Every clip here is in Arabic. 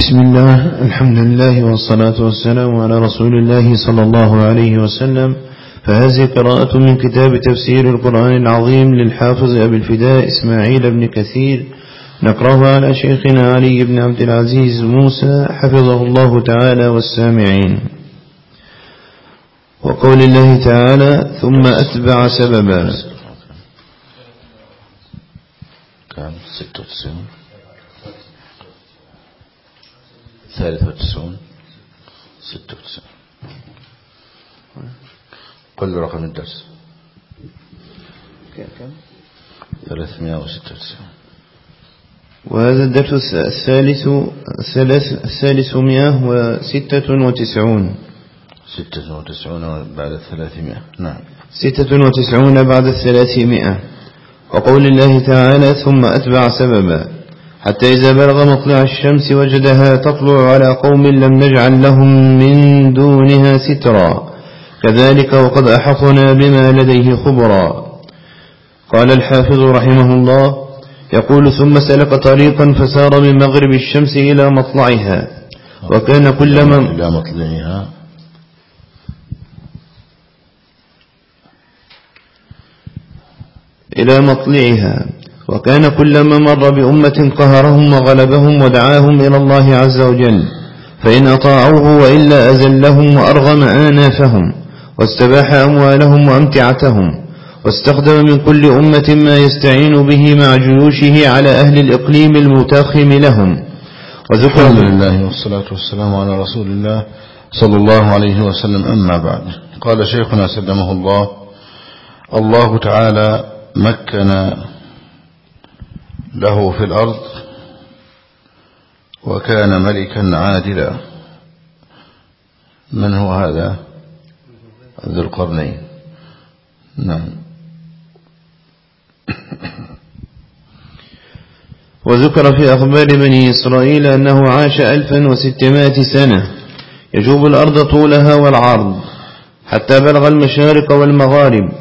بسم الله الحمد لله والصلاة والسلام على رسول الله صلى الله عليه وسلم. فهذه قراءة من كتاب تفسير القرآن العظيم للحافظ أبي الفداء إسماعيل بن كثير. نقرأها على شيخنا علي بن عبد العزيز موسى حفظه الله تعالى والسامعين. وقول الله تعالى ثم أتبع سببا. كان 96 ثالث وتسعون ستة وتسعون. قل رقم الدرس. ثلاثمائة وستة وتسعون. وهذا الدرس الثالث الثالث مئة وستة وتسعون. ستة وتسعون بعد الثلاثمائة. نعم. ستة وتسعون بعد الثلاثمائة. وقول الله تعالى ثم أتبع سببا. حتى إذا بلغ مطلع الشمس وجدها تطلع على قوم لم نجعل لهم من دونها سترا. كذلك وقد أحطنا بما لديه خبرا. قال الحافظ رحمه الله يقول ثم سلك طريقا فسار من مغرب الشمس إلى مطلعها. وكان كلما إلى مطلعها. إلى مطلعها. وكان كلما مر بأمة قهرهم وغلبهم ودعاهم إلى الله عز وجل فإن أطاعوه وإلا أزلهم وأرغم آنافهم واستباح أموالهم وأمتعتهم واستخدم من كل أمة ما يستعين به مع جيوشه على أهل الإقليم المتاخم لهم. وذكر الحمد لله والصلاة والسلام على رسول الله صلى الله عليه وسلم. أما بعد قال شيخنا سلمه الله الله تعالى مكن له في الأرض وكان ملكا عادلا. من هو هذا؟ ذو القرنين. نعم. وذكر في أخبار بني إسرائيل أنه عاش ألفا وستمائة سنة. يجوب الأرض طولها والعرض حتى بلغ المشارق والمغارب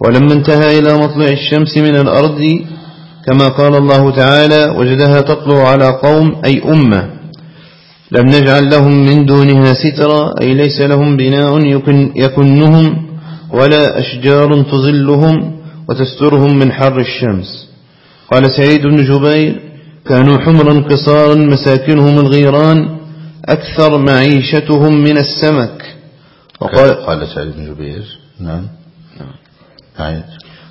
ولما انتهى إلى مطلع الشمس من الأرض كما قال الله تعالى وجدها تطلع على قوم أي أمة. لم نجعل لهم من دونها سترا أي ليس لهم بناء يكن يكنهم ولا أشجار تظلهم وتسترهم من حر الشمس. قال سعيد بن جبير كانوا حمرا قصارا مساكنهم الغيران أكثر معيشتهم من السمك. وقال قال سعيد بن جبير نعم. نعم.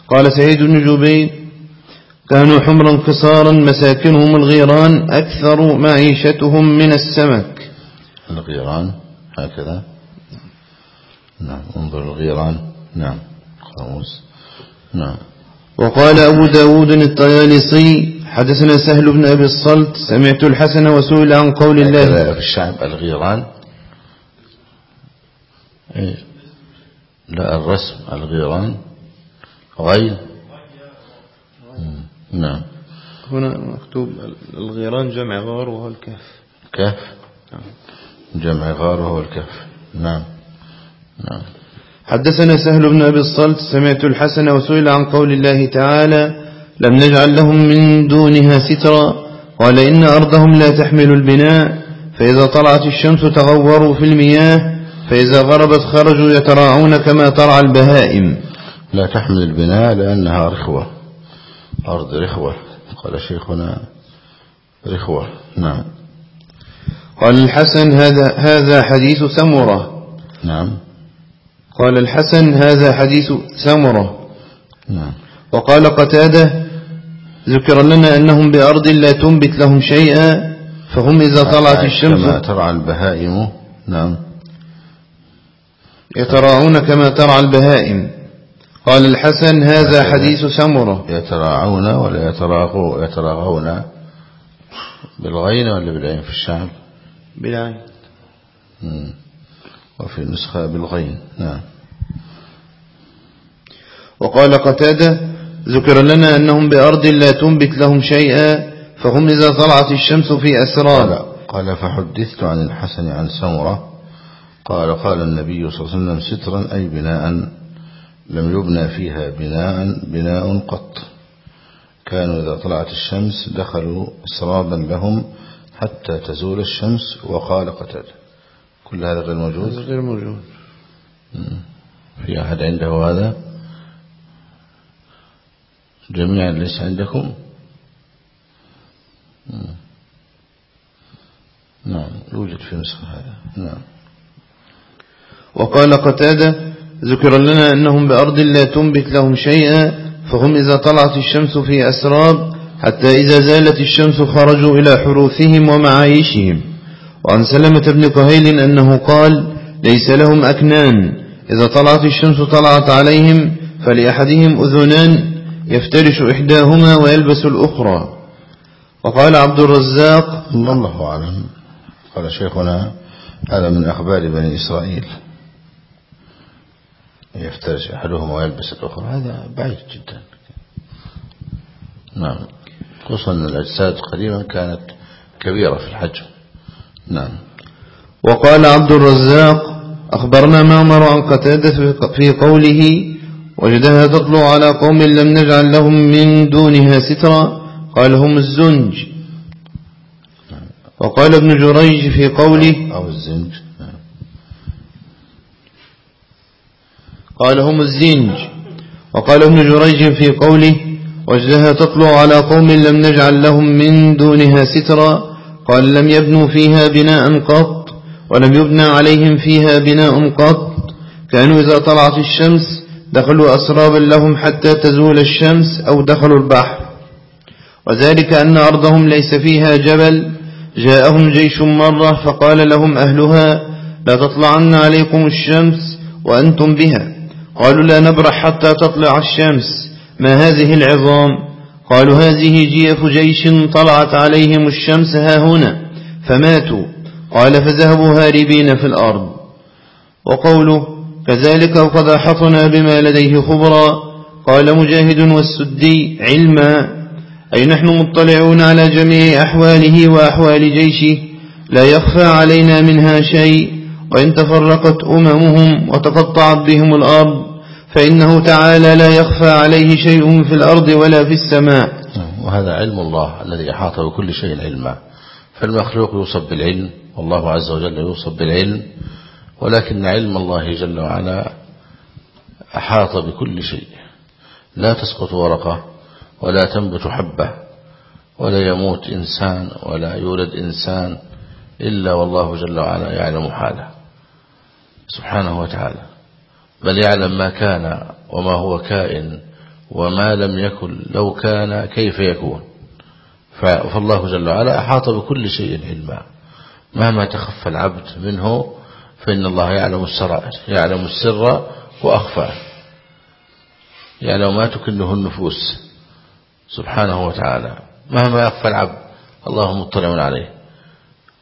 قال سعيد بن جبير كانوا حمرا قصارا مساكنهم الغيران أكثر معيشتهم من السمك. الغيران هكذا. نعم انظر الغيران. نعم قاموس. نعم. وقال أبو داود الطيالسي حدثنا سهل بن أبي الصلت سمعت الحسن وسئل عن قول الله. في الشعب الغيران. إيه. لا الرسم الغيران. غير. نعم. هنا مكتوب الغيران جمع غار وهو الكهف. كهف. جمع غار وهو الكهف. نعم. نعم. حدثنا سهل بن أبي الصلت سمعت الحسن وسئل عن قول الله تعالى لم نجعل لهم من دونها سترا قال إن أرضهم لا تحمل البناء فإذا طلعت الشمس تغوروا في المياه فإذا غربت خرجوا يتراعون كما ترعى البهائم لا تحمل البناء لأنها رخوة. أرض رخوة. قال شيخنا رخوة. نعم. قال الحسن هذا هذا حديث سمرة. نعم. قال الحسن هذا حديث سمرة. نعم. وقال قتادة ذكر لنا أنهم بأرض لا تنبت لهم شيئا فهم إذا طلعت كما الشمس ترعى البهائم. نعم. يتراعون كما ترعى البهائم. قال الحسن هذا حديث سمرة. يتراعون ولا يتراغوا يتراغون بالغين ولا بالعين في الشعب؟ بالعين. وفي النسخة بالغين نعم. وقال قتادة ذكر لنا أنهم بأرض لا تنبت لهم شيئا فهم إذا طلعت الشمس في أسرار. قال, قال فحدثت عن الحسن عن سمرة. قال قال النبي صلى الله عليه وسلم سترا أي بناء لم يبنى فيها بناء بناء قط. كانوا إذا طلعت الشمس دخلوا سرابا لهم حتى تزول الشمس وقال قتل كل هذا غير موجود؟ غير موجود. في أحد عنده هذا؟ جميعا ليس عندكم؟ نعم يوجد في نسخة هذا. نعم. وقال قتادة ذكر لنا أنهم بأرض لا تنبت لهم شيئا فهم إذا طلعت الشمس في أسراب حتى إذا زالت الشمس خرجوا إلى حروثهم ومعايشهم. وعن سلمة بن كهيل أنه قال ليس لهم أكنان إذا طلعت الشمس طلعت عليهم فلأحدهم أذنان يفترش إحداهما ويلبس الأخرى. وقال عبد الرزاق الله أعلم. قال شيخنا هذا من أخبار بني إسرائيل. يفترش أحدهما ويلبس الأخرى. هذا بعيد جدا. نعم. خصوصا أن الأجساد قديما كانت كبيرة في الحجم. نعم. وقال عبد الرزاق أخبرنا معمر عن قتادة في قوله وجدها تطلع على قوم لم نجعل لهم من دونها سترا. قال هم الزنج. وقال ابن جريج في قوله أو الزنج. قال هم الزنج. وقال ابن جريج في قوله وجدها تطلع على قوم لم نجعل لهم من دونها سترا. قال لم يبنوا فيها بناء قط ولم يبنى عليهم فيها بناء قط. كانوا إذا طلعت الشمس دخلوا أسرابا لهم حتى تزول الشمس أو دخلوا البحر. وذلك أن أرضهم ليس فيها جبل. جاءهم جيش مرة فقال لهم أهلها لا تطلعن عليكم الشمس وأنتم بها. قالوا لا نبرح حتى تطلع الشمس. ما هذه العظام؟ قالوا هذه جيف جيش طلعت عليهم الشمس ها هنا. فماتوا. قال فذهبوا هاربين في الأرض. وقوله كذلك وقد أحطنا بما لديه خبرا. قال مجاهد والسدي علما. أي نحن مطلعون على جميع أحواله وأحوال جيشه. لا يخفى علينا منها شيء. وإن تفرقت أممهم وتقطعت بهم الأرض فإنه تعالى لا يخفى عليه شيء في الأرض ولا في السماء. وهذا علم الله الذي أحاط بكل شيء علما. فالمخلوق يوصف بالعلم والله عز وجل يوصف بالعلم ولكن علم الله جل وعلا أحاط بكل شيء. لا تسقط ورقة ولا تنبت حبة ولا يموت إنسان ولا يولد إنسان إلا والله جل وعلا يعلم حاله. سبحانه وتعالى. بل يعلم ما كان وما هو كائن وما لم يكن لو كان كيف يكون. فالله جل وعلا أحاط بكل شيء علما. مهما تخفى العبد منه فإن الله يعلم السرائر يعلم السر وأخفى يعلم ما تكنه النفوس. سبحانه وتعالى. مهما يخفى العبد الله مطلع عليه.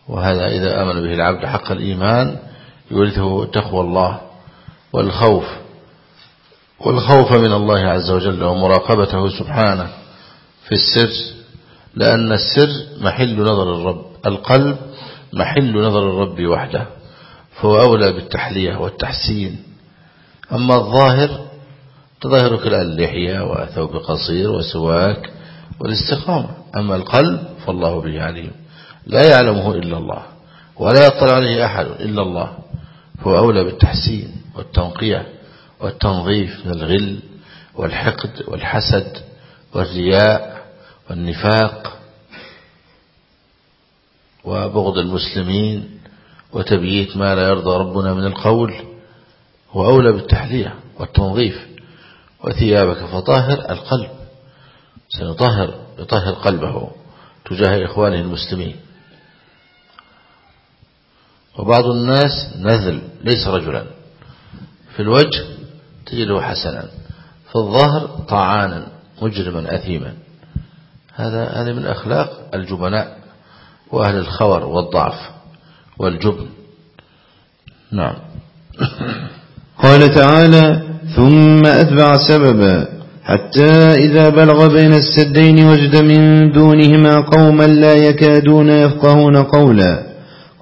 وهذا إذا آمن به العبد حق الإيمان يورثه تقوى الله والخوف والخوف من الله عز وجل ومراقبته سبحانه في السر لأن السر محل نظر الرب القلب محل نظر الرب وحده فهو أولى بالتحلية والتحسين. أما الظاهر تظاهرك اللحية وثوب قصير وسواك والاستقامة أما القلب فالله به عليم لا يعلمه إلا الله ولا يطلع عليه أحد إلا الله. فهو أولى بالتحسين والتنقية والتنظيف من الغل والحقد والحسد والرياء والنفاق وبغض المسلمين وتبييت ما لا يرضى ربنا من القول هو أولى بالتحلية والتنظيف وثيابك فطاهر القلب سيطهر يطهر قلبه تجاه إخوانه المسلمين. وبعض الناس نذل ليس رجلا. في الوجه تجده حسنا. في الظهر طعانا مجرما أثيما. هذا هذا من أخلاق الجبناء وأهل الخور والضعف والجبن. نعم. قال تعالى ثم أتبع سببا حتى إذا بلغ بين السدين وجد من دونهما قوما لا يكادون يفقهون قولا.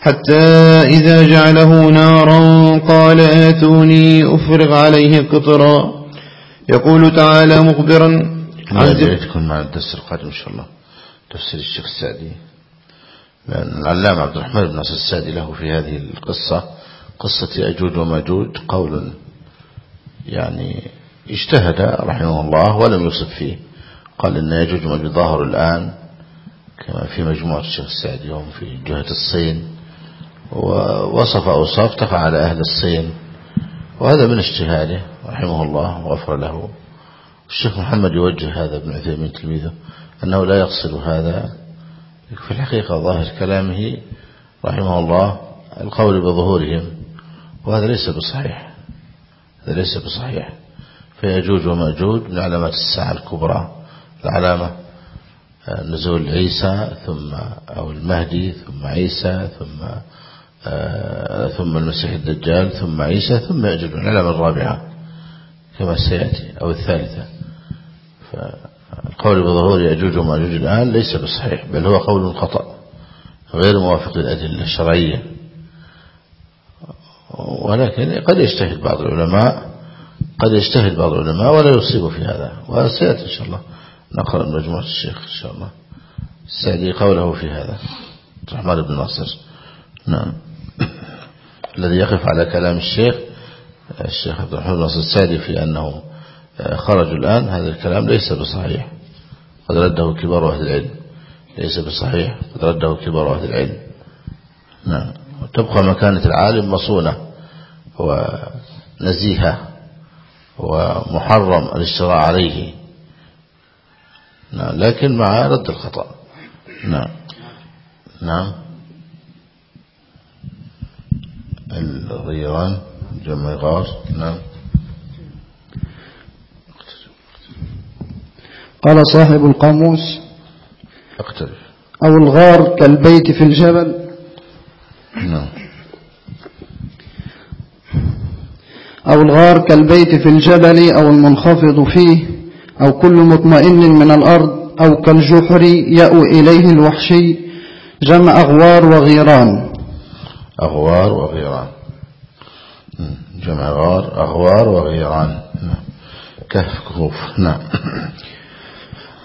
حتى إذا جعله نارا قال آتوني أفرغ عليه قطرا يقول تعالى مخبرا عن تكون مع الدرس القادم إن شاء الله. تفسير الشيخ السعدي. لأن العلام عبد الرحمن بن ناصر السعدي له في هذه القصة قصة أجوج ومأجوج قول يعني اجتهد رحمه الله ولم يصب فيه. قال إن يجوج وماجوج ظاهر الآن كما في مجموعة الشيخ السعدي هم في جهة الصين. ووصف أوصاف تقع على أهل الصين وهذا من اجتهاده رحمه الله وغفر له. الشيخ محمد يوجه هذا ابن عثيمين تلميذه أنه لا يقصد هذا في الحقيقة ظاهر كلامه رحمه الله القول بظهورهم وهذا ليس بصحيح هذا ليس بصحيح. فيجوج ومأجوج من علامات الساعة الكبرى العلامة نزول عيسى ثم أو المهدي ثم عيسى ثم آه، ثم المسيح الدجال ثم عيسى ثم يأجوج العلامة الرابعة كما سيأتي أو الثالثة. فالقول بظهور يأجوج ومأجوج الآن ليس بصحيح بل هو قول خطأ غير موافق للأدلة الشرعية. ولكن قد يجتهد بعض العلماء قد يجتهد بعض العلماء ولا يصيب في هذا. وسيأتي إن شاء الله نقرأ مجموعة الشيخ إن شاء الله. السعدي قوله في هذا الرحمن بن ناصر. نعم. الذي يقف على كلام الشيخ الشيخ عبد الرحمن بن ناصر السعدي في أنه خرجوا الآن. هذا الكلام ليس بصحيح. قد رده كبار أهل العلم. ليس بصحيح. قد رده كبار أهل العلم. نعم. وتبقى مكانة العالم مصونة ونزيهة ومحرم الاشتراء عليه. نعم. لكن مع رد الخطأ. نعم. نعم. الغيران جمع غار نعم. قال صاحب القاموس اقترب أو الغار كالبيت في الجبل. نعم. أو الغار كالبيت في الجبل أو المنخفض فيه أو كل مطمئن من الأرض أو كالجحر يأوي إليه الوحشي جمع أغوار وغيران. أغوار وغيران. جمع غار أغوار وغيران. كهف كهوف. نعم.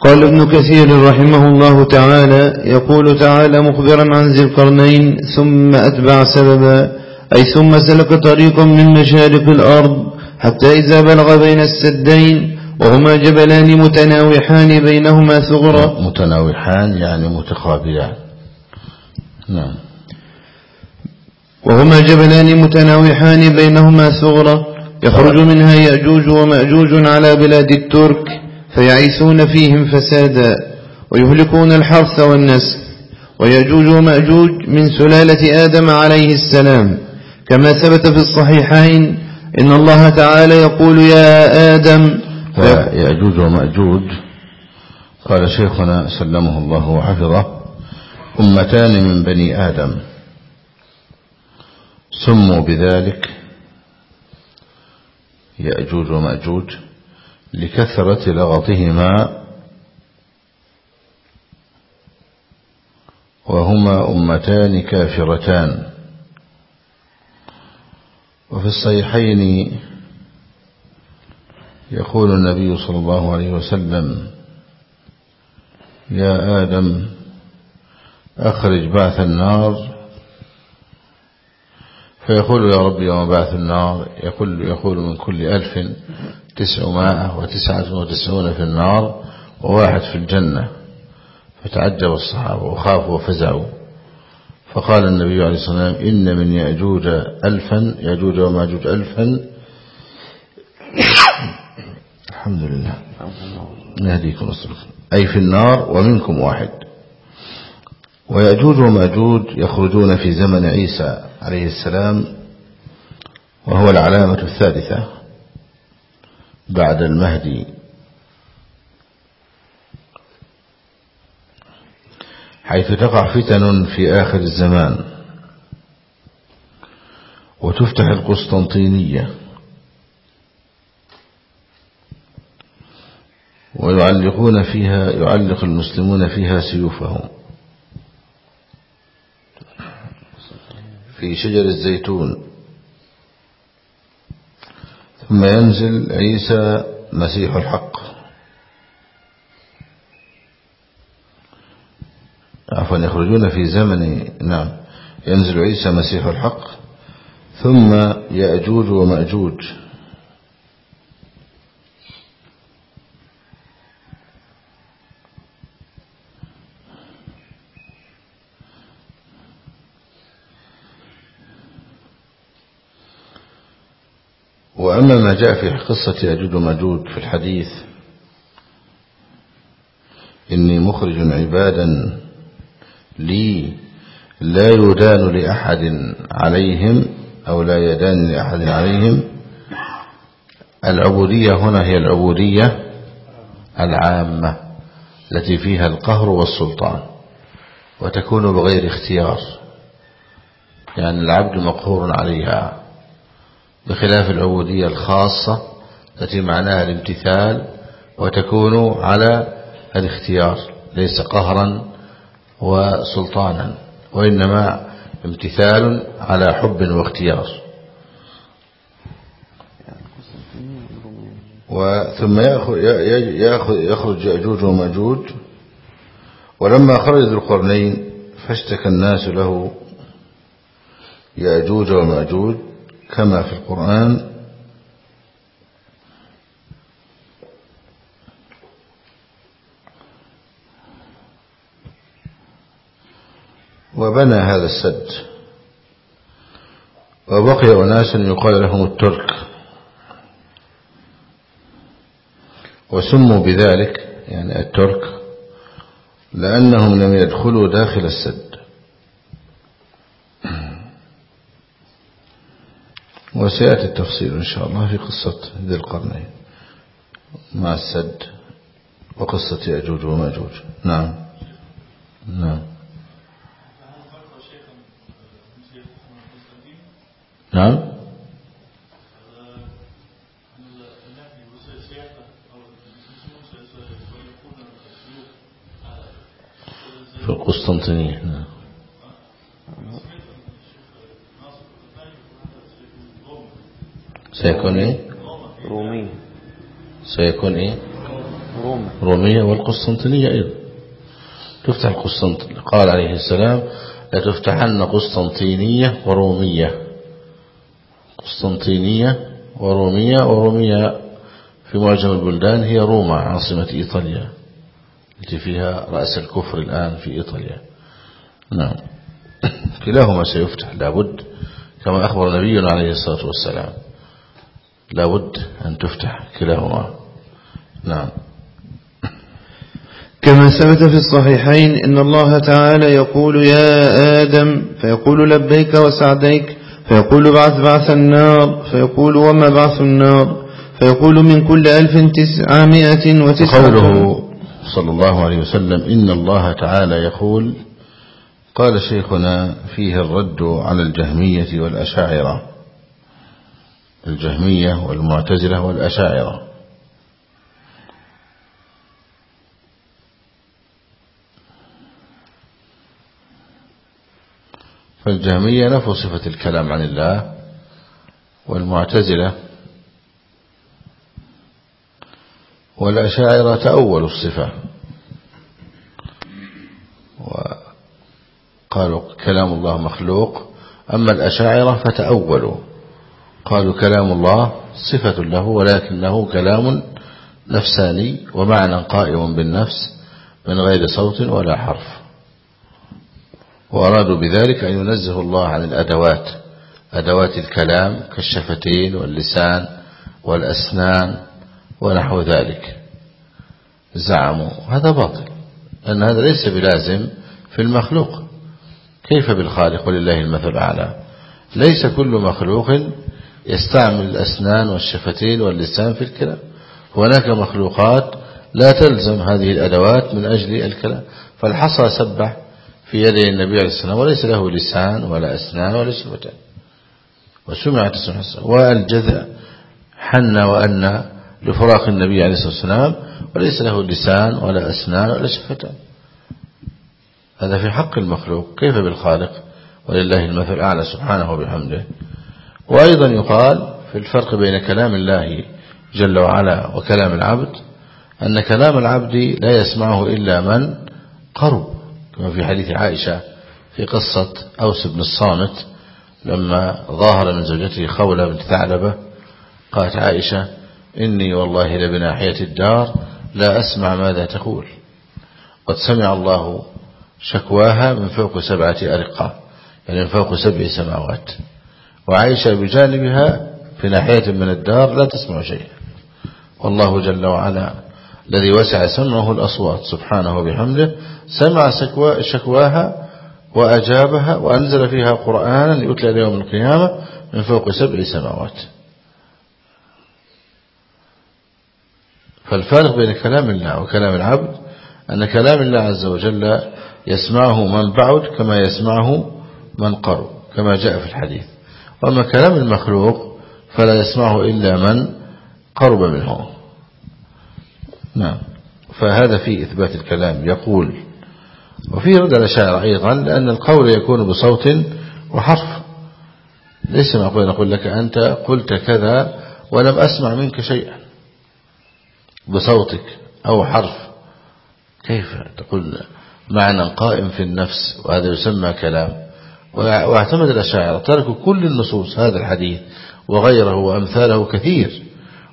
قال ابن كثير رحمه الله تعالى يقول تعالى مخبرا عن ذي القرنين ثم أتبع سببا أي ثم سلك طريقا من مشارق الأرض حتى إذا بلغ بين السدين وهما جبلان متناوحان بينهما ثغرة. متناوحان يعني متقابلان. نعم. وهما جبلان متناوحان بينهما ثغرة يخرج منها يأجوج ومأجوج على بلاد الترك فيعيثون فيهم فسادا ويهلكون الحرث والنسل ويأجوج ومأجوج من سلالة آدم عليه السلام. كما ثبت في الصحيحين إن الله تعالى يقول يا آدم ويأجوج ومأجوج قال شيخنا سلمه الله وحفظه أمتان من بني آدم. سموا بذلك يأجوج ومأجوج لكثرة لغطهما وهما أمتان كافرتان. وفي الصحيحين يقول النبي صلى الله عليه وسلم يا آدم أخرج بعث النار فيقول يا ربي وما بعث النار يقول, يقول من كل ألف تسعمائة وتسعة وتسعون في النار وواحد في الجنة. فتعجب الصحابة وخافوا وفزعوا. فقال النبي عليه الصلاة والسلام إن من يأجوج ألفا يأجوج وماجوج ألفا. الحمد لله. نهديكم الصلاة. أي في النار ومنكم واحد. ويأجوج ومأجوج يخرجون في زمن عيسى عليه السلام وهو العلامة الثالثة بعد المهدي. حيث تقع فتن في آخر الزمان وتفتح القسطنطينية ويعلقون فيها يعلق المسلمون فيها سيوفهم. في شجر الزيتون. ثم ينزل عيسى مسيح الحق. عفوا يخرجون في زمن نعم ينزل عيسى مسيح الحق ثم يأجوج ومأجوج. وأما ما جاء في قصة يأجوج ومأجوج في الحديث. إني مخرج عبادا لي لا يدان لأحد عليهم أو لا يدان لأحد عليهم. العبودية هنا هي العبودية العامة التي فيها القهر والسلطان وتكون بغير اختيار يعني العبد مقهور عليها. بخلاف العبودية الخاصة التي معناها الامتثال وتكون على الاختيار ليس قهرا وسلطانا وإنما امتثال على حب واختيار. وثم يأخذ يخرج يأجوج ومأجوج. ولما خرج ذو القرنين فاشتكى الناس له يأجوج ومأجوج. كما في القرآن. وبنى هذا السد. وبقي أناس يقال لهم الترك. وسموا بذلك يعني الترك لأنهم لم يدخلوا داخل السد. وسيأتي التفصيل إن شاء الله في قصة ذي القرنين. مع السد وقصة يأجوج ومأجوج. نعم. نعم. نعم. في القسطنطينية. نعم سيكون إيه؟ رومية سيكون إيه؟ روما رومية والقسطنطينية أيضا. تفتح القسطنطينية قال عليه السلام لتفتحن قسطنطينية ورومية. قسطنطينية ورومية ورومية في معجم البلدان هي روما عاصمة إيطاليا. التي فيها رأس الكفر الآن في إيطاليا. نعم. كلاهما سيفتح لابد كما أخبر نبينا عليه الصلاة والسلام. لابد أن تفتح كلاهما. نعم. كما ثبت في الصحيحين إن الله تعالى يقول يا آدم فيقول لبيك وسعديك فيقول بعث بعث النار فيقول وما بعث النار فيقول من كل ألف تسعمائة وتسعة. قوله صلى الله عليه وسلم إن الله تعالى يقول قال شيخنا فيه الرد على الجهمية والأشاعرة. الجهمية والمعتزلة والأشاعرة. فالجهمية نفوا صفة الكلام عن الله والمعتزلة والأشاعرة تأولوا الصفة. وقالوا كلام الله مخلوق أما الأشاعرة فتأولوا. قالوا كلام الله صفة له ولكنه كلام نفساني ومعنى قائم بالنفس من غير صوت ولا حرف. وأرادوا بذلك أن ينزه الله عن الأدوات أدوات الكلام كالشفتين واللسان والأسنان ونحو ذلك. زعموا هذا باطل أن هذا ليس بلازم في المخلوق. كيف بالخالق ولله المثل الأعلى؟ ليس كل مخلوق يستعمل الأسنان والشفتين واللسان في الكلام هناك مخلوقات لا تلزم هذه الأدوات من أجل الكلام فالحصى سبح في يدي النبي عليه السلام وليس له لسان ولا أسنان ولا شفتين وسمع تسمع والجذع حن وأن لفراق النبي عليه الصلاة والسلام وليس له لسان ولا أسنان ولا شفتان. هذا في حق المخلوق. كيف بالخالق؟ ولله المثل الأعلى سبحانه وبحمده. وأيضا يقال في الفرق بين كلام الله جل وعلا وكلام العبد أن كلام العبد لا يسمعه إلا من قرب كما في حديث عائشة في قصة أوس بن الصامت لما ظاهر من زوجته خولة بنت ثعلبة قالت عائشة إني والله لبناحية الدار لا أسمع ماذا تقول. قد سمع الله شكواها من فوق سبعة أرقة يعني من فوق سبع سماوات. وعائشة بجانبها في ناحية من الدار لا تسمع شيئا. والله جل وعلا الذي وسع سمعه الأصوات سبحانه وبحمده سمع شكواها وأجابها وأنزل فيها قرآنا يتلى ليوم القيامة من فوق سبع سماوات. فالفارق بين كلام الله وكلام العبد أن كلام الله عز وجل يسمعه من بعد كما يسمعه من قرب كما جاء في الحديث. وأما كلام المخلوق فلا يسمعه إلا من قرب منه. نعم. فهذا في إثبات الكلام. يقول وفي رد الأشاعر أيضا لأن القول يكون بصوت وحرف. ليس معقول نقول لك أنت قلت كذا ولم أسمع منك شيئا. بصوتك أو حرف. كيف تقول معنى قائم في النفس؟ وهذا يسمى كلام. واعتمد الأشاعر تركوا كل النصوص هذا الحديث وغيره وأمثاله كثير.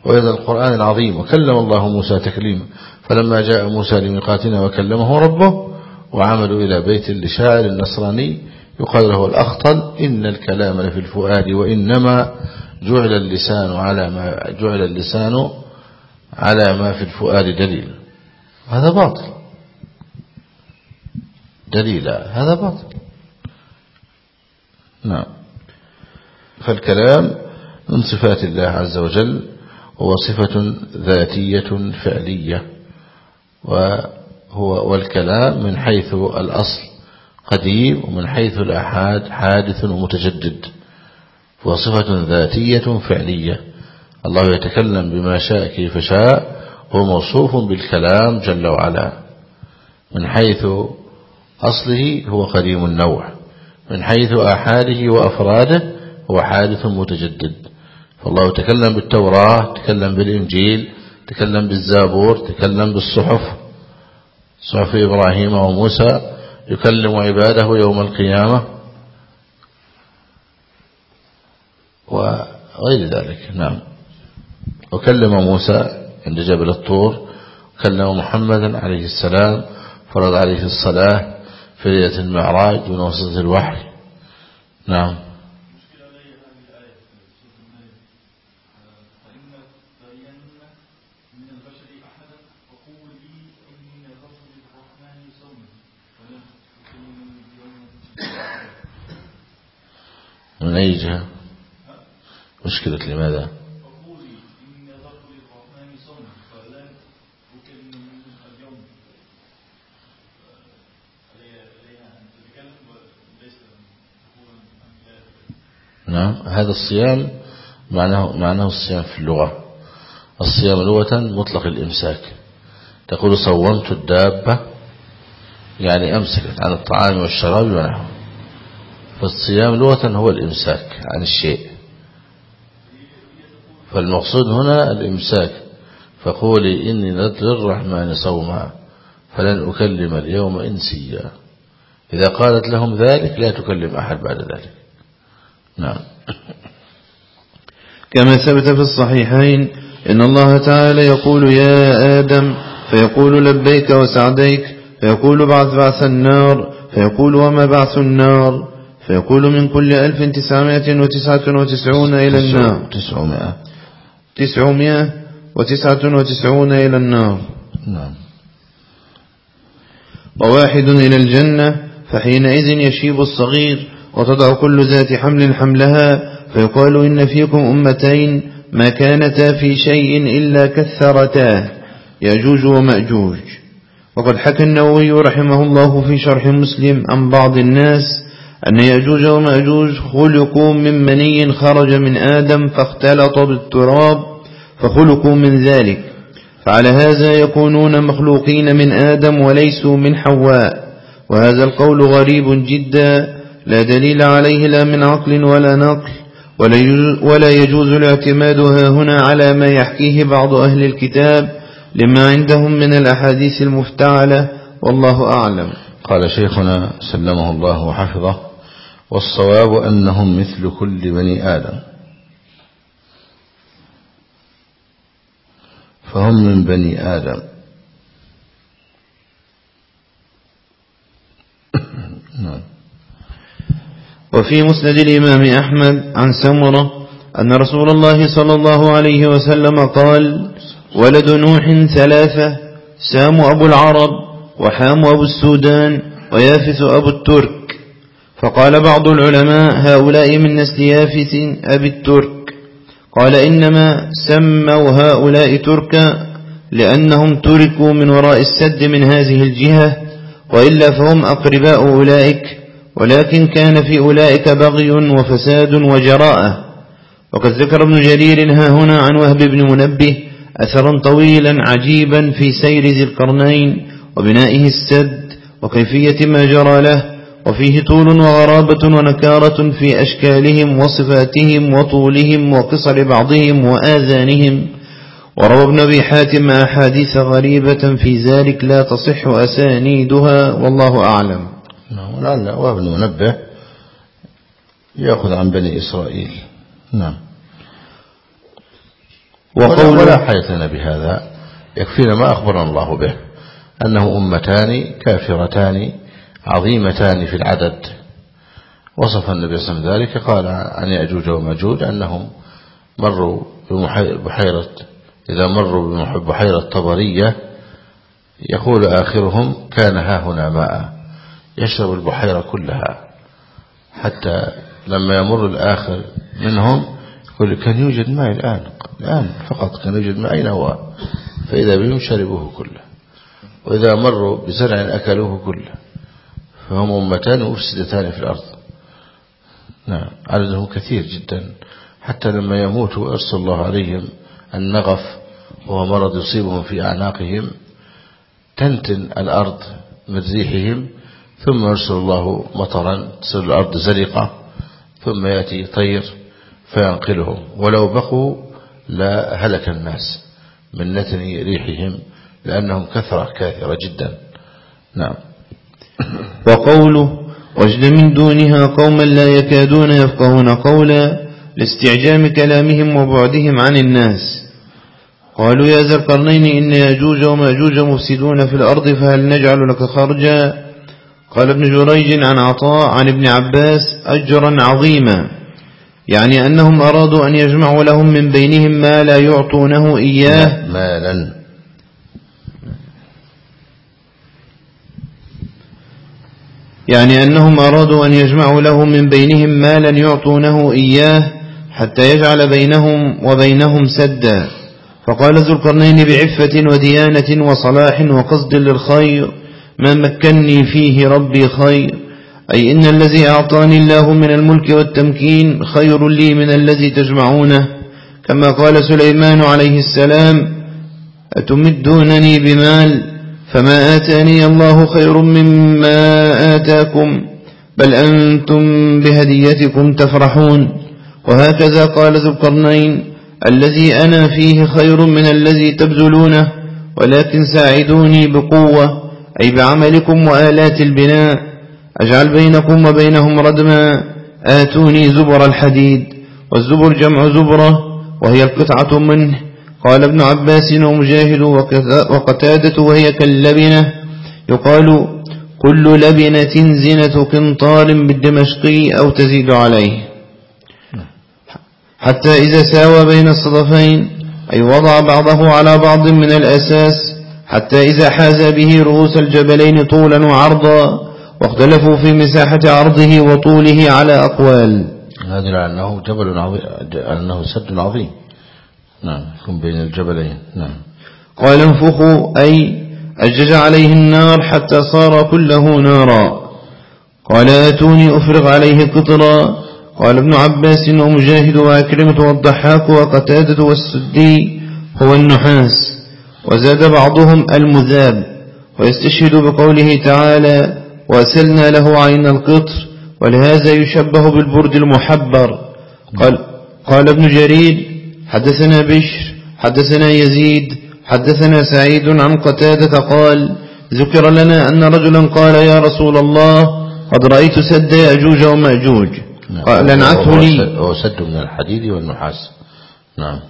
وإذا القرآن العظيم وكلم الله موسى تكليما فلما جاء موسى لميقاتنا وكلمه ربه وعملوا إلى بيت لشاعر النصراني يقال له الأخطل إن الكلام لفي الفؤاد وإنما جعل اللسان على ما جعل اللسان على ما في الفؤاد دليل. هذا باطل. دليل هذا باطل. نعم. فالكلام من صفات الله عز وجل هو صفة ذاتية فعلية وهو والكلام من حيث الأصل قديم ومن حيث الأحاد حادث ومتجدد هو صفة ذاتية فعلية. الله يتكلم بما شاء كيف شاء هو موصوف بالكلام جل وعلا. من حيث أصله هو قديم النوع. من حيث أحاده وأفراده هو حادث متجدد. فالله تكلم بالتوراة تكلم بالإنجيل تكلم بالزابور تكلم بالصحف. صحف إبراهيم وموسى يكلم عباده يوم القيامة وغير ذلك. نعم. وكلم موسى عند جبل الطور كلم محمدا عليه السلام فرض عليه الصلاة في ليلة المعراج وسط الوحي. نعم. من أي جهة؟ مشكلة لماذا؟ نعم. هذا الصيام معناه, معناه الصيام في اللغة. الصيام لغة مطلق الإمساك. تقول صومت الدابة يعني أمسكت عن الطعام والشراب ونحوه فالصيام لغة هو الإمساك عن الشيء. فالمقصود هنا الإمساك. فقولي إني نذر للرحمن صوما فلن أكلم اليوم إنسيا. إذا قالت لهم ذلك لا تكلم أحد بعد ذلك. نعم. كما ثبت في الصحيحين إن الله تعالى يقول يا آدم فيقول لبيك وسعديك فيقول بعث بعث النار فيقول وما بعث النار فيقول من كل ألف تسعمائة وتسعة وتسعون إلى النار. تسعمائة. تسعمائة وتسعة وتسعون إلى النار. نعم. وواحد إلى الجنة فحينئذ يشيب الصغير وتضع كل ذات حمل حملها فيقال إن فيكم أمتين ما كانتا في شيء إلا كثرتاه يأجوج ومأجوج. وقد حكى النووي رحمه الله في شرح مسلم عن بعض الناس أن يأجوج ومأجوج خلقوا من مني خرج من آدم فاختلط بالتراب فخلقوا من ذلك فعلى هذا يكونون مخلوقين من آدم وليسوا من حواء. وهذا القول غريب جدا لا دليل عليه لا من عقل ولا نقل ولا يجوز الاعتماد هنا على ما يحكيه بعض أهل الكتاب لما عندهم من الأحاديث المفتعلة والله أعلم. قال شيخنا سلمه الله وحفظه والصواب أنهم مثل كل بني آدم. فهم من بني آدم. نعم. وفي مسند الإمام أحمد عن سمرة أن رسول الله صلى الله عليه وسلم قال ولد نوح ثلاثة سام أبو العرب وحام أبو السودان ويافث أبو الترك. فقال بعض العلماء هؤلاء من نسل يافث أبي الترك. قال إنما سموا هؤلاء تركا لأنهم تركوا من وراء السد من هذه الجهة وإلا فهم أقرباء أولئك ولكن كان في أولئك بغي وفساد وجراءة. وقد ذكر ابن جرير ها هنا عن وهب بن منبه أثرا طويلا عجيبا في سير ذي القرنين وبنائه السد وكيفية ما جرى له وفيه طول وغرابة ونكارة في أشكالهم وصفاتهم وطولهم وقصر بعضهم وآذانهم. وروى ابن أبي حاتم أحاديث غريبة في ذلك لا تصح أسانيدها والله أعلم. نعم. لعل وابن منبه يأخذ عن بني إسرائيل. نعم. وقول ولا حاجة لنا بهذا. يكفينا ما أخبرنا الله به. أنه أمتان كافرتان عظيمتان في العدد. وصف النبي صلى الله عليه وسلم ذلك قال عن يأجوج ومأجوج أنهم مروا ببحيرة إذا مروا ببحيرة طبرية يقول آخرهم كان ها هنا ماء. يشرب البحيرة كلها حتى لما يمر الآخر منهم يقول كان يوجد ماء الآن؟ الآن فقط كان يوجد ماء أين هو؟ فإذا بهم شربوه كله وإذا مروا بزرع أكلوه كله فهم أمتان مفسدتان في الأرض. نعم عددهم كثير جدا. حتى لما يموتوا أرسل الله عليهم النغف وهو مرض يصيبهم في أعناقهم تنتن الأرض من ريحهم ثم يرسل الله مطرا تصير الأرض زرقة ثم يأتي طير فينقلهم ولو بقوا لا هلك الناس من نتن ريحهم لأنهم كثرة كاثرة جدا. نعم. وقوله وجد من دونها قوما لا يكادون يفقهون قولا لاستعجام كلامهم وبعدهم عن الناس. قالوا يا ذا القرنين إن ياجوج وماجوج مفسدون في الأرض فهل نجعل لك خرجا؟ قال ابن جريج عن عطاء عن ابن عباس أجرا عظيما يعني أنهم أرادوا أن يجمعوا لهم من بينهم ما لا يعطونه إياه. مالا يعني أنهم أرادوا أن يجمعوا له من بينهم مالا يعطونه إياه حتى يجعل بينهم وبينهم سدا. فقال ذو القرنين بعفة وديانة وصلاح وقصد للخير. ما مكني فيه ربي خير. أي إن الذي أعطاني الله من الملك والتمكين خير لي من الذي تجمعونه. كما قال سليمان عليه السلام أتمدونني بمال؟ فما آتاني الله خير مما آتاكم بل أنتم بهديتكم تفرحون. وهكذا قال ذو القرنين الذي أنا فيه خير من الذي تبذلونه ولكن ساعدوني بقوة. أي بعملكم وآلات البناء أجعل بينكم وبينهم ردما آتوني زبر الحديد والزبر جمع زبرة وهي القطعة منه. قال ابن عباس ومجاهد وقتادة وهي كاللبنة. يقال كل لبنة زنة قنطار بالدمشقي أو تزيد عليه. حتى إذا ساوى بين الصدفين أي وضع بعضه على بعض من الأساس حتى إذا حاز به رؤوس الجبلين طولا وعرضا واختلفوا في مساحة عرضه وطوله على أقوال. هذا أنه جبل عظيم أنه سد عظيم. نعم يكون بين الجبلين. نعم. قال انفخوا أي أجج عليه النار حتى صار كله نارا. قال آتوني أفرغ عليه قطرا. قال ابن عباس ومجاهد وأكرمة والضحاك وقتادة والسدي هو النحاس. وزاد بعضهم المذاب ويستشهد بقوله تعالى وأسلنا له عين القطر ولهذا يشبه بالبرد المحبر. قال, قال ابن جرير حدثنا بشر حدثنا يزيد حدثنا سعيد عن قتادة قال ذكر لنا أن رجلا قال يا رسول الله قد رأيت سد يأجوج ومأجوج. نعم. قال انعته لي. هو سد من الحديد والنحاس. نعم.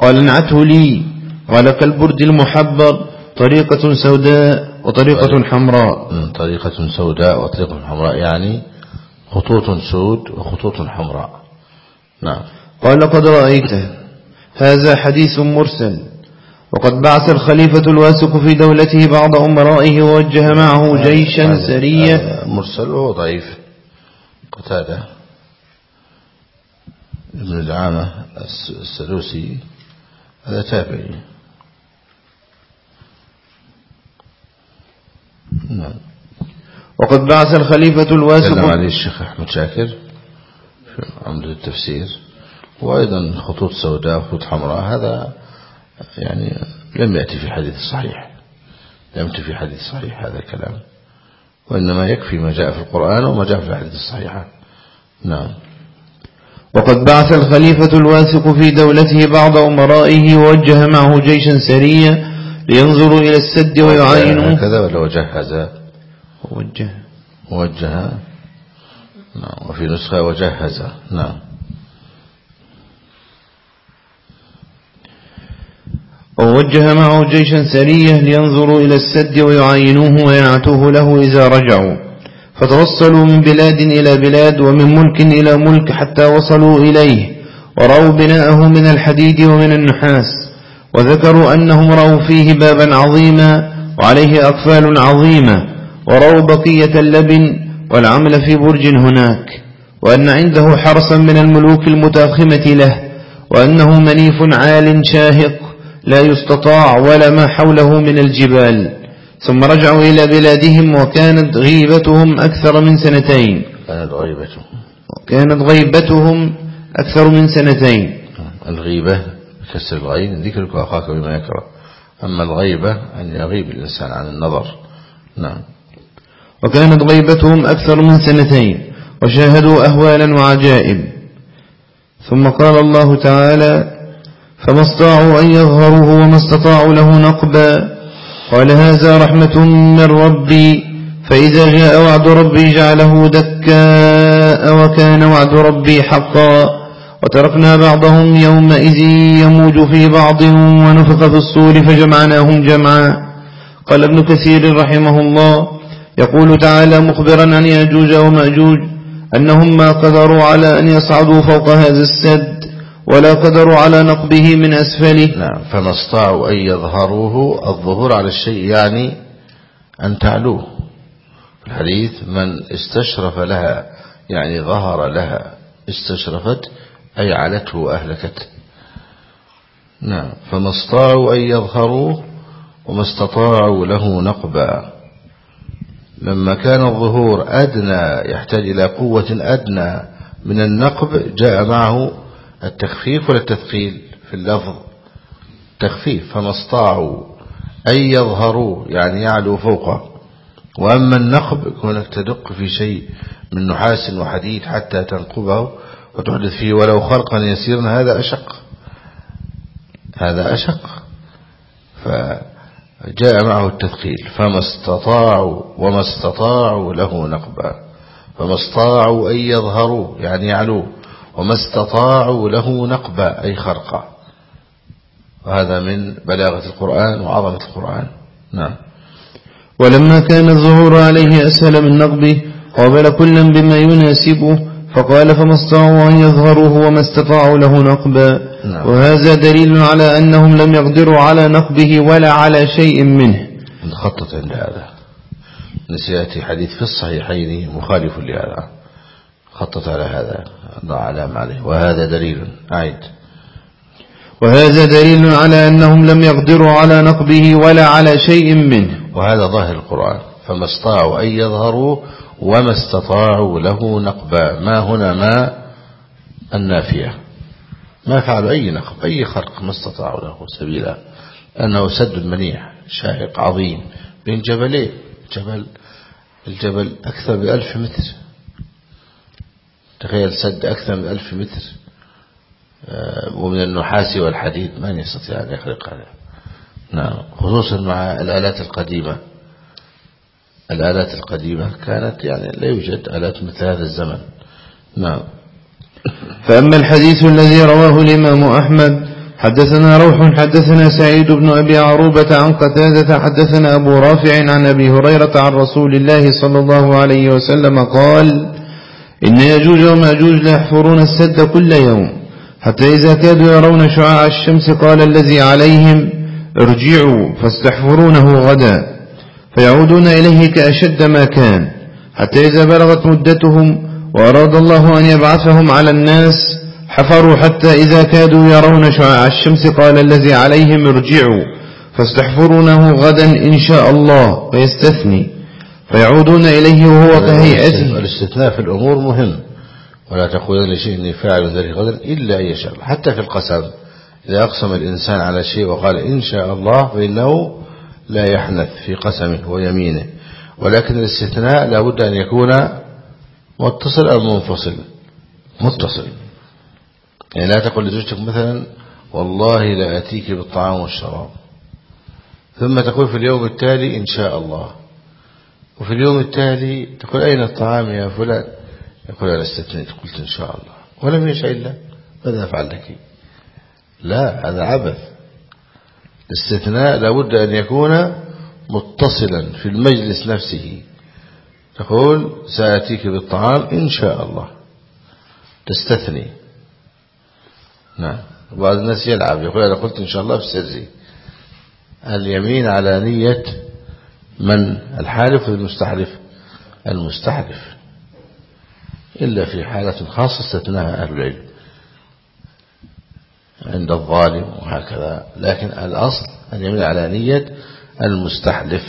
قال انعته لي. قال كالبرد المحبر طريقة سوداء وطريقة حمراء. طريقة سوداء وطريقة حمراء يعني خطوط سود وخطوط حمراء. نعم. قال قد رأيته. هذا حديث مرسل. وقد بعث الخليفة الواثق في دولته بعض أمرائه ووجه معه جيشا سريا. مرسل وهو ضعيف. قتادة ابن العامة الس- السلوسي هذا تابعي. نعم. وقد بعث الخليفة الواثق عليه الشيخ أحمد شاكر في عمدة التفسير وأيضا خطوط سوداء وخطوط حمراء هذا يعني لم يأتي في حديث صحيح لم يأتي في حديث صحيح هذا الكلام. وإنما يكفي ما جاء في القرآن وما جاء في الحديث الصحيحة نعم. وقد بعث الخليفة الواثق في دولته بعض أمرائه ووجه معه جيشا سريا لينظروا إلى السد ويعاينوا هكذا ولا وجهز ووجه وجه. نعم وفي نسخة وجهز نعم. ووجه معه جيشا سريا لينظروا إلى السد ويعاينوه ويعتوه له إذا رجعوا. فتوصلوا من بلاد إلى بلاد ومن ملك إلى ملك حتى وصلوا إليه. ورأوا بناءه من الحديد ومن النحاس. وذكروا أنهم رأوا فيه بابا عظيما وعليه أقفال عظيمة ورأوا بقية اللبن والعمل في برج هناك وأن عنده حرسا من الملوك المتاخمة له وأنه منيف عال شاهق لا يستطاع ولا ما حوله من الجبال. ثم رجعوا إلى بلادهم وكانت غيبتهم أكثر من سنتين. كانت غيبته كانت غيبتهم أكثر من سنتين. الغيبة. كسر الغين ذكرك أخاك بما يكره. أما الغيبة أن يغيب الإنسان عن النظر. نعم. وكانت غيبتهم أكثر من سنتين وشاهدوا أهوالا وعجائب. ثم قال الله تعالى فما استطاعوا أن يظهروه وما استطاعوا له نقبا. قال هذا رحمة من ربي فإذا جاء وعد ربي جعله دكاء وكان وعد ربي حقا. وتركنا بعضهم يومئذ يموج في بعض ونفخ في الصور فجمعناهم جمعا. قال ابن كثير رحمه الله يقول تعالى مخبرا عن ياجوج ومأجوج أنهم ما قدروا على أن يصعدوا فوق هذا السد ولا قدروا على نقبه من أسفله. نعم فما استطاعوا أن يظهروه الظهور على الشيء يعني أن تعلوه. الحديث من استشرف لها يعني ظهر لها استشرفت أي علته وأهلكته. نعم. فما استطاعوا أن يظهروه وما استطاعوا له نقبا. لما كان الظهور أدنى يحتاج إلى قوة أدنى من النقب جاء معه التخفيف ولا التثقيل في اللفظ. تخفيف. فما استطاعوا أن يظهروا يعني يعلوا فوقه. وأما النقب كونك تدق في شيء من نحاس وحديد حتى تنقبه وتحدث فيه ولو خرقا يسيرا هذا أشق. هذا أشق. فجاء معه التثقيل. فما استطاعوا وما استطاعوا له نقبا. فما استطاعوا أن يظهروا يعني يعلوه وما استطاعوا له نقبا أي خرقا. وهذا من بلاغة القرآن وعظمة القرآن. نعم. ولما كان الظهور عليه أسهل من نقبه قابل كلا بما يناسبه فقال فما استطاعوا أن يظهروه وما استطاعوا له نقبا. نعم. وهذا دليل على أنهم لم يقدروا على نقبه ولا على شيء منه. نخطط عند هذا نسيأتي حديث في الصحيحين مخالف لهذا. خطط على هذا. ضع علامة عليه. وهذا دليل أعد وهذا دليل على أنهم لم يقدروا على نقبه ولا على شيء منه. وهذا ظاهر القرآن. فما استطاعوا أن يظهروه وما استطاعوا له نقبا. ما هنا ما النافية؟ ما فعلوا أي نقب أي خرق ما استطاعوا له سبيلا. أنه سد منيع شائق عظيم. بين جبلين جبل الجبل أكثر بألف متر. تخيل سد أكثر من ألف متر. آه، ومن النحاس والحديد. من يستطيع أن يخرق هذا؟ نعم خصوصا مع الآلات القديمة. الآلات القديمة كانت يعني لا يوجد آلات مثل هذا الزمن. نعم. فأما الحديث الذي رواه الإمام أحمد حدثنا روح حدثنا سعيد بن أبي عروبة عن قتادة حدثنا أبو رافع عن أبي هريرة عن رسول الله صلى الله عليه وسلم قال إن يجوج وماجوج لا يحفرون السد كل يوم حتى إذا كادوا يرون شعاع الشمس قال الذي عليهم ارجعوا فاستحفرونه غدا فيعودون إليه كأشد ما كان حتى إذا بلغت مدتهم وأراد الله أن يبعثهم على الناس حفروا حتى إذا كادوا يرون شعاع الشمس قال الذي عليهم ارجعوا فاستحفرونه غدا إن شاء الله فيستثني. فيعودون إليه وهو كهيئته. الاستثناء في الأمور مهم ولا تقول لشيء إني فاعل ذلك غدا إلا أن يشاء حتى في القسم إذا أقسم الإنسان على شيء وقال إن شاء الله فإنه لا يحنث في قسمه ويمينه ولكن الاستثناء لابد أن يكون متصل أو منفصل. متصل. يعني لا تقول لزوجتك مثلا والله لا أتيك بالطعام والشراب. ثم تقول في اليوم التالي إن شاء الله. وفي اليوم التالي تقول أين الطعام يا فلان؟ يقول أنا استثنيت. قلت إن شاء الله. ولم يشاء إلا ماذا أفعل لك؟ لا هذا عبث. الاستثناء لابد أن يكون متصلا في المجلس نفسه. تقول سأتيك بالطعام إن شاء الله. تستثني. نعم. بعض الناس يلعب. يقول أنا قلت إن شاء الله في سري. اليمين على نية من؟ الحالف والمستحلف المستحلف؟ إلا في حالة خاصة استثناها أهل العلم. عند الظالم وهكذا. لكن الأصل أن يمين على نية المستحلف.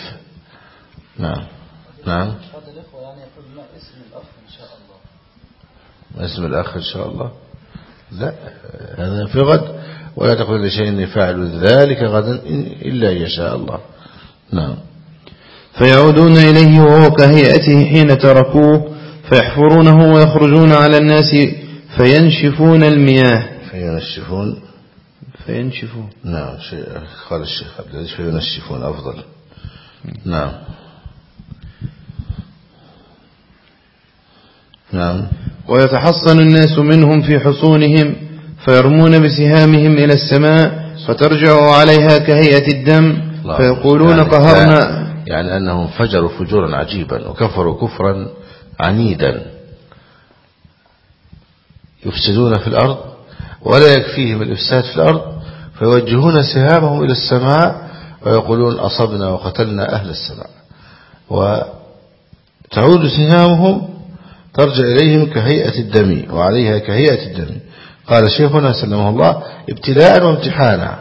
نعم. نعم. اسم الأخ إن شاء الله. لا هذا في غد. ولا تقول لشيء إني فاعل ذلك غدا إلا يشاء الله. نعم. فيعودون إليه وهو كهيئته حين تركوه فيحفرونه ويخرجون على الناس فينشفون المياه. فينشفون فينشفون نعم قال الشيخ عبد العزيز فينشفون أفضل. نعم. نعم. ويتحصن الناس منهم في حصونهم فيرمون بسهامهم إلى السماء فترجع عليها كهيئة الدم فيقولون يعني قهرنا. يعني أنهم فجروا فجورا عجيبا وكفروا كفرا عنيدا. يفسدون في الأرض ولا يكفيهم الإفساد في الأرض فيوجهون سهامهم إلى السماء ويقولون أصبنا وقتلنا أهل السماء. وتعود سهامهم ترجع إليهم كهيئة الدم وعليها كهيئة الدم. قال شيخنا سلمه الله ابتلاء وامتحانا.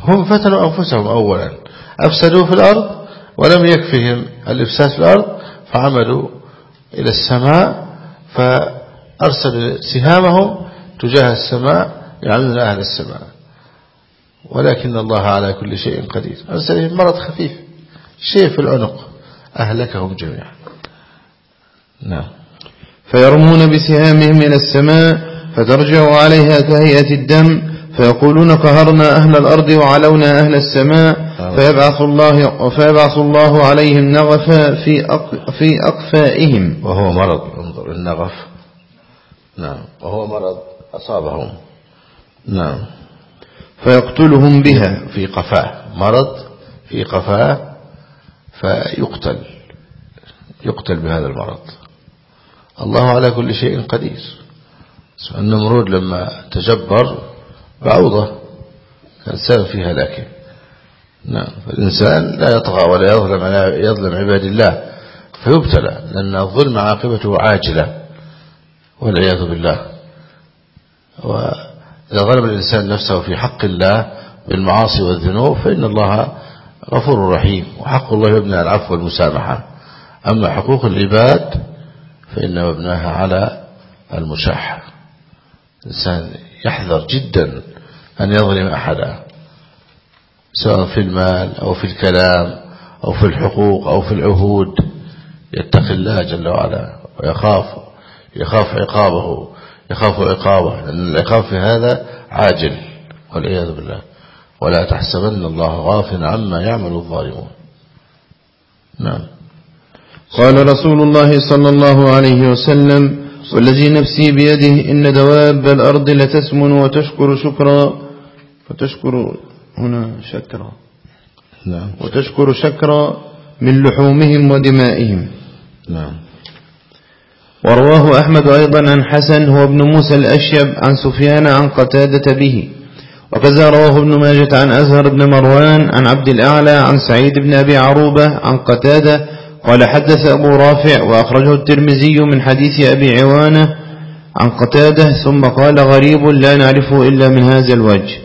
هم فتنوا أنفسهم أولا أفسدوا في الأرض ولم يكفهم الإفساد في الأرض فعملوا إلى السماء فأرسل سهامهم تجاه السماء يعلمون أهل السماء. ولكن الله على كل شيء قدير. أرسل مرض خفيف شيء في العنق. أهلكهم جميعا. نعم. فيرمون بسهامهم إلى السماء فترجع عليها كهيئة الدم فيقولون قهرنا أهل الأرض وعلونا أهل السماء فيبعث الله, فيبعث الله عليهم نغفا في, في أقفائهم. وهو مرض انظر النغف. نعم وهو مرض. أصابهم. نعم. فيقتلهم بها في قفاه. مرض في قفاه فيقتل. يقتل بهذا المرض. الله على كل شيء قدير. النمرود لما تجبر بعوضة. كان سبب في هلاكه. نعم. فالإنسان لا يطغى ولا يظلم, يظلم عباد الله. فيبتلى لأن الظلم عاقبته عاجلة. والعياذ بالله. وإذا ظلم الإنسان نفسه في حق الله بالمعاصي والذنوب فإن الله غفور رحيم وحق الله يبنى العفو والمسامحة. أما حقوق العباد فإن مبناها على المشاحة الإنسان يحذر جدا أن يظلم أحدا سواء في المال أو في الكلام أو في الحقوق أو في العهود. يتقي الله جل وعلا ويخاف يخاف عقابه. يخاف عقابه. لأن العقاب في هذا عاجل والعياذ بالله. ولا تحسبن الله غافل عما يعمل الظالمون. نعم. قال رسول الله صلى الله عليه وسلم والذي نفسي بيده إن دواب الأرض لتسمن وتشكر شكرا فتشكر هنا شكرا. نعم. وتشكر شكرا من لحومهم ودمائهم. نعم. ورواه أحمد أيضا عن حسن هو ابن موسى الأشيب عن سفيان عن قتادة به. وكذا رواه ابن ماجة عن أزهر بن مروان عن عبد الأعلى عن سعيد بن أبي عروبة عن قتادة. قال حدث أبو رافع وأخرجه الترمذي من حديث أبي عوانة عن قتادة ثم قال غريب لا نعرفه إلا من هذا الوجه.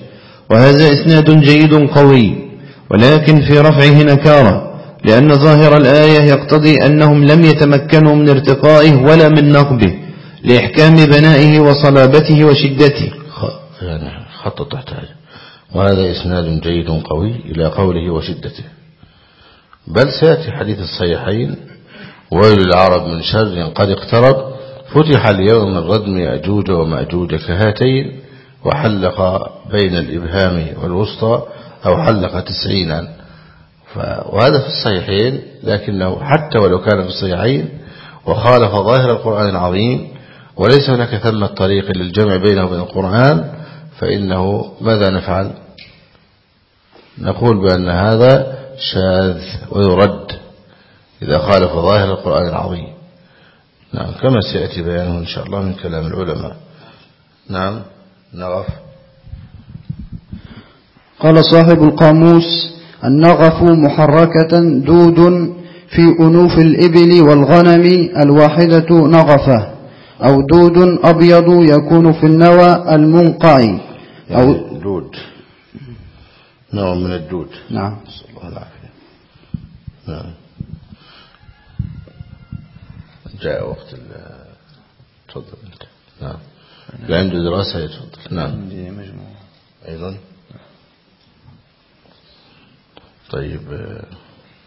وهذا إسناد جيد قوي ولكن في رفعه نكارة. لأن ظاهر الآية يقتضي أنهم لم يتمكنوا من ارتقائه ولا من نقبه لإحكام بنائه وصلابته وشدته. خط تحت هذا. وهذا إسناد جيد قوي إلى قوله وشدته. بل سيأتي حديث الصحيحين ويل العرب من شر قد اقترب. فتح اليوم من ردم يأجوج ومأجوج كهاتين وحلق بين الإبهام والوسطى أو حلق تسعينا. وهذا في الصحيحين لكنه حتى ولو كان في الصحيحين وخالف ظاهر القرآن العظيم وليس هناك ثمة طريق للجمع بينه وبين القرآن فإنه ماذا نفعل؟ نقول بأن هذا شاذ ويرد إذا خالف ظاهر القرآن العظيم. نعم كما سيأتي بيانه إن شاء الله من كلام العلماء. نعم نغف قال صاحب القاموس النغف محركة دود في أنوف الإبل والغنم الواحدة نغفة أو دود أبيض يكون في النوى المنقع أو يعني دود. نوع من الدود. نعم. نسأل الله العافية. نعم. جاء وقت ال تفضل. نعم. اللي عنده دراسة يتفضل. نعم. أيضا. طيب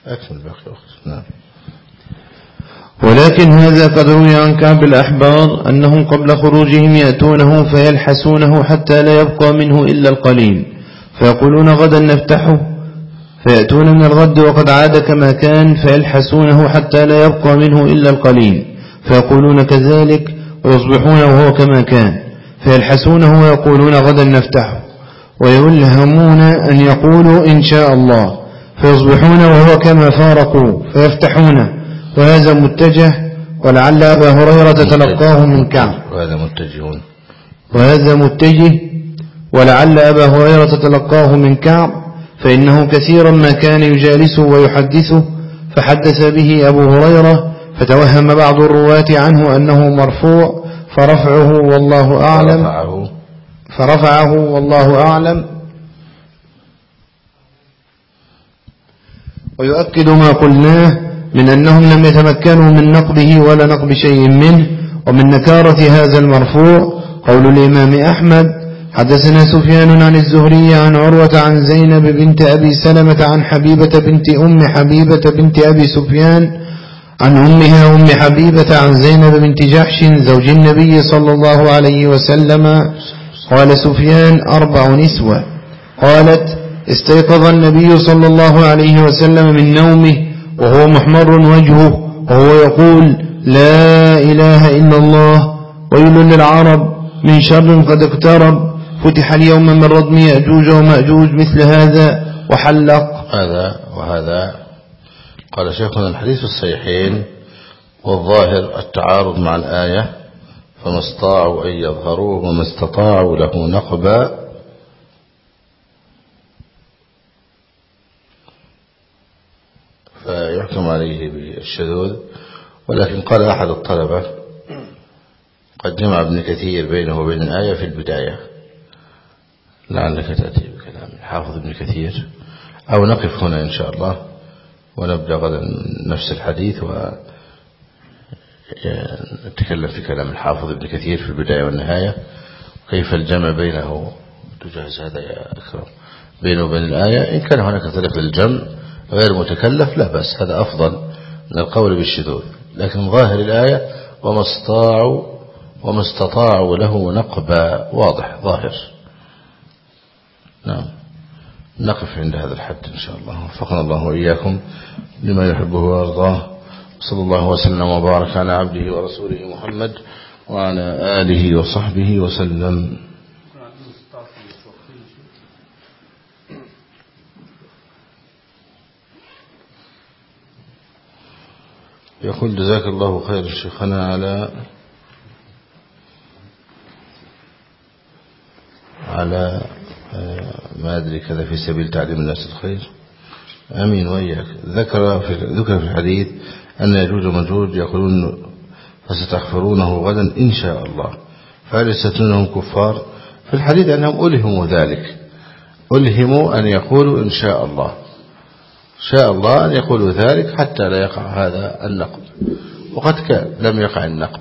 أكمل باقي وقت نعم. ولكن هذا قد روي عن كعب الأحبار أنهم قبل خروجهم يأتونه فيلحسونه حتى لا يبقى منه إلا القليل فيقولون غدا نفتحه فيأتون من الغد وقد عاد كما كان فيلحسونه حتى لا يبقى منه إلا القليل فيقولون كذلك ويصبحون وهو كما كان فيلحسونه ويقولون غدا نفتحه ويلهمون أن يقولوا إن شاء الله. فيصبحون وهو كما فارقوا فيفتحونه وهذا متجه ولعل أبا هريرة تلقاه من كعب وهذا متجهون وهذا متجه ولعل أبا هريرة تلقاه من كعب فإنه كثيرا ما كان يجالسه ويحدثه. فحدث به أبو هريرة فتوهم بعض الرواة عنه أنه مرفوع. فرفعه والله أعلم. فرفعه. فرفعه والله أعلم. ويؤكد ما قلناه من أنهم لم يتمكنوا من نقبه ولا نقب شيء منه. ومن نكارة هذا المرفوع قول الإمام أحمد حدثنا سفيان عن الزهري عن عروة عن زينب بنت أبي سلمة عن حبيبة بنت أم حبيبة بنت أبي سفيان عن أمها أم حبيبة عن زينب بنت جحش زوج النبي صلى الله عليه وسلم. قال سفيان أربع نسوة. قالت استيقظ النبي صلى الله عليه وسلم من نومه وهو محمر وجهه وهو يقول لا إله إلا الله ويل للعرب من شر قد اقترب فتح اليوم من ردم يأجوج ومأجوج مثل هذا وحلق. هذا وهذا. قال شيخنا الحديث الصحيحين والظاهر التعارض مع الآية فما استطاعوا أن يظهروه وما استطاعوا له نقبا فيحكم عليه بالشذوذ ولكن قال أحد الطلبة قد جمع ابن كثير بينه وبين الآية في البداية. لعلك تأتي بكلام الحافظ ابن كثير. أو نقف هنا إن شاء الله ونبدأ غدا نفس الحديث ونتكلم في كلام الحافظ ابن كثير في البداية والنهاية. كيف الجمع بينه؟ تجهز هذا يا أكرم بينه وبين الآية. إن كان هناك طريق للجمع غير متكلف لا بس هذا أفضل من القول بالشذوذ. لكن ظاهر الآية وما استطاعوا وما استطاعوا له نقبا. واضح ظاهر. نعم. نقف عند هذا الحد إن شاء الله. وفقنا الله وإياكم لما يحبه ويرضاه. صلى الله وسلم وبارك على عبده ورسوله محمد وعلى آله وصحبه وسلم. يقول جزاك الله خير شيخنا على على آه، ما أدري كذا في سبيل تعليم الناس الخير. أمين. وإياك. ذكر في ذكر في الحديث أن يجوج ومجوج يقولون فستغفرونه غدا إن شاء الله. فهل يستثنونهم كفار. في الحديث أنهم ألهموا ذلك. ألهموا أن يقولوا إن شاء الله. شاء الله أن يقولوا ذلك حتى لا يقع هذا النقد. وقد كان لم يقع النقد.